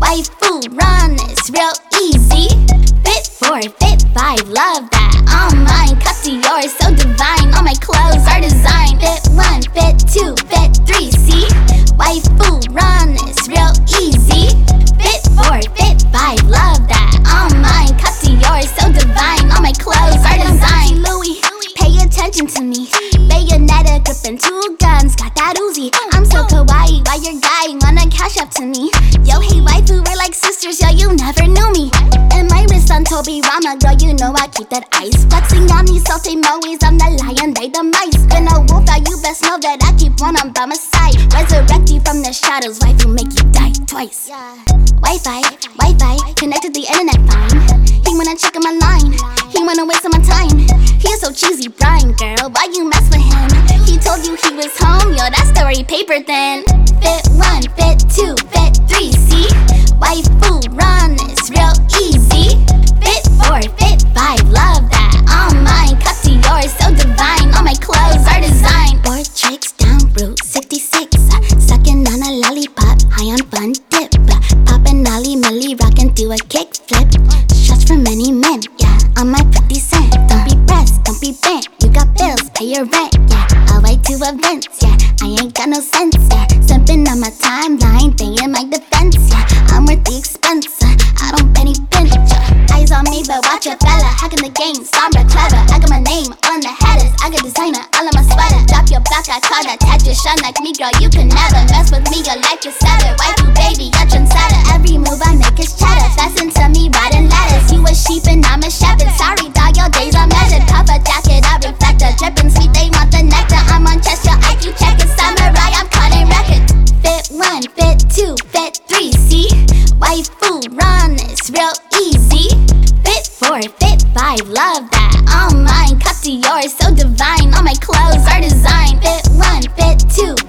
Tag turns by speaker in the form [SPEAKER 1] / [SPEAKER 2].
[SPEAKER 1] Waifu run, it's real easy. Fit four, fit five, love that. All mine, cut to yours, so divine. All my clothes are designed. Fit one, fit two, fit three. See, waifu run, it's real easy. Fit four, fit five, love that. All mine, cut to yours, so divine. All my clothes are designed. Louis, pay attention to me. Bayonetta gripping two why your guy wanna cash up to me? Yo, hey waifu, we're like sisters, yo, you never knew me. And my wrist on Toby Rama, girl, you know I keep that ice. Flexing on these salty moes, I'm the lion, they the mice. Been a wolf, now you best know that I keep one on by my side. Resurrect you from the shadows, waifu, make you die twice. Wi-Fi, Wi-Fi, connected the internet fine. Paper thin. Fit one, fit two, fit three, see? Waifu run, it's real easy. Fit four, fit five, love that. All mine, cut to yours, so divine. All my clothes are designed. Four tricks down Route 66. Uh, sucking on a lollipop, high on fun dip. Popping ollie, millie, rocking through a kick flip. Shots from many men, yeah, on my 50 cent. Don't be pressed, don't be bent. You got bills, pay your rent, yeah. I'll wait to events, yeah. I ain't got no sense, yeah. Simping on my timeline, they in my defense, yeah. I'm worth the expense, uh, I don't penny pinch. uh. Eyes on me, but watch your fella. Hacking the game, somber, clever. I got my name on the headers. I got designer all on my sweater. Drop your back, I call that tattoo. Shine like me, girl, you can never mess with me. Your life is. Wife you, baby, you're trendsetter. Every move I make is cheddar. vibe, love that. Oh All mine, cut to yours, so divine. All my clothes are designed. Fit one, fit two.